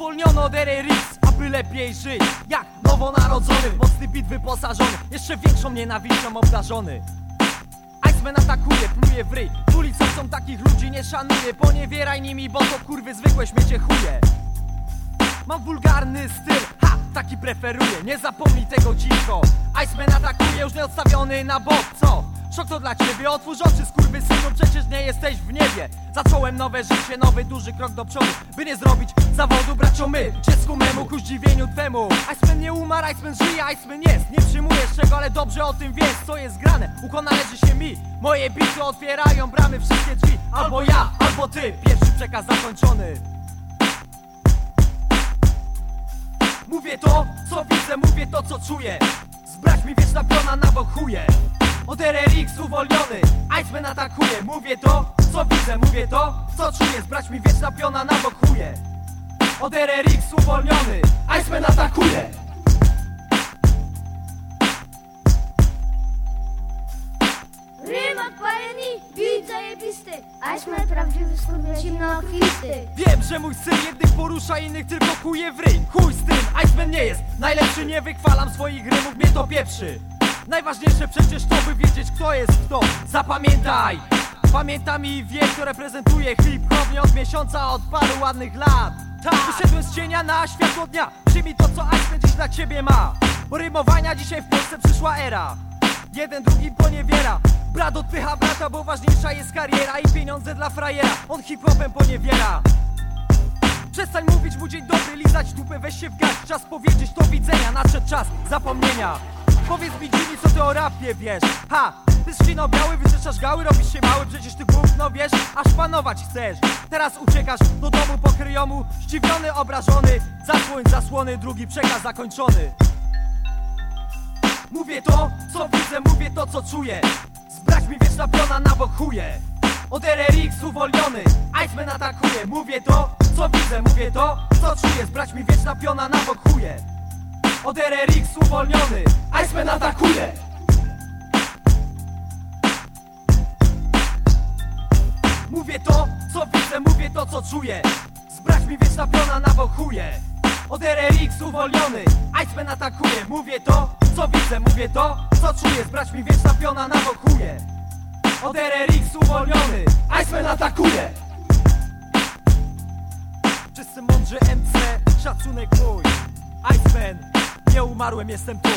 od RRX, aby lepiej żyć. Jak nowonarodzony, w mocny bit wyposażony Jeszcze większą nienawiścią obdarzony. Iceman atakuje, pluje w ryj. W ulicach są takich ludzi, nie szanuję Poniewieraj nimi, bo to kurwy zwykłe śmiecie chuje. Mam wulgarny styl, ha, taki preferuję. Nie zapomnij tego cicho. Iceman atakuje, już nie odstawiony na bok, co? Szok to dla ciebie, otwórz oczy skurwysynu Przecież nie jesteś w niebie. Zacząłem nowe życie, nowy duży krok do przodu. By nie zrobić zawodu bracio my Dziecku memu ku zdziwieniu twemu. Iceman nie umarł, Iceman żyje, Iceman jest. Nie przyjmujesz czego, ale dobrze o tym wiesz Co jest grane, uko należy się mi. Moje bity otwierają bramy, wszystkie drzwi. Albo ja, albo ty, pierwszy przekaz zakończony. Mówię to, co widzę, mówię to, co czuję. Zbrać mi wieczna piona na bok chuje Od RRX uwolniony, Iceman atakuje. Mówię to, co widzę, mówię to, co czuję. Zbrać mi wieczna piona na bok chuje. Od RRX uwolniony, Iceman atakuje. Zajebisty Iceman prawdziwy skurwiel zimnokrwisty Wiem, że mój syn jednych porusza, innych tylko kuje w ryj. Chuj z tym, Iceman nie jest najlepszy, nie wychwalam swoich rymów, mnie to pieprzy Najważniejsze przecież to, by wiedzieć kto jest kto. Zapamiętaj! Pamiętam i wiem, kto reprezentuje hip-hop. Nie od miesiąca, od paru ładnych lat. Tak. Wyszedłem z cienia na światło dnia. Przyjmij to, co Iceman dziś dla ciebie ma. Rymowania dzisiaj w Polsce przyszła era. Jeden drugim poniewiera. Brat odpycha brata, bo ważniejsza jest kariera I pieniądze dla frajera. On hip-hopem poniewiera. Przestań mówić mu dzień dobry, lizać dupę, weź się w garść. Czas powiedzieć do widzenia, nadszedł czas zapomnienia Powiedz mi co ty o rapie wiesz? Ha, ty skrzino biały, wyczeszasz gały, robisz się mały Przecież ty gówno wiesz, aż panować chcesz. Teraz uciekasz do domu pokryjomu Zdziwiony, obrażony, zasłoń zasłony Drugi przekaz zakończony. Mówię to, co widzę, mówię to, co czuję. Zbrać mi wieczna piona na bok chuje. Od RRX uwolniony, Iceman atakuje. Mówię to, co widzę, mówię to, co czuję. Zbrać mi wieczna piona na bok chuje Od RRX uwolniony, Iceman atakuje. Mówię to, co widzę, mówię to, co czuję. Zbrać mi wieczna piona na bok chuje. Od RRX uwolniony, Iceman atakuje. Mówię to, co widzę, mówię to, co czuję. Zbrać mi wieczna piona na bok chuje. Od RRX uwolniony, Iceman atakuje. Wszyscy mądrzy MC, szacunek mój. Iceman, nie umarłem, jestem tu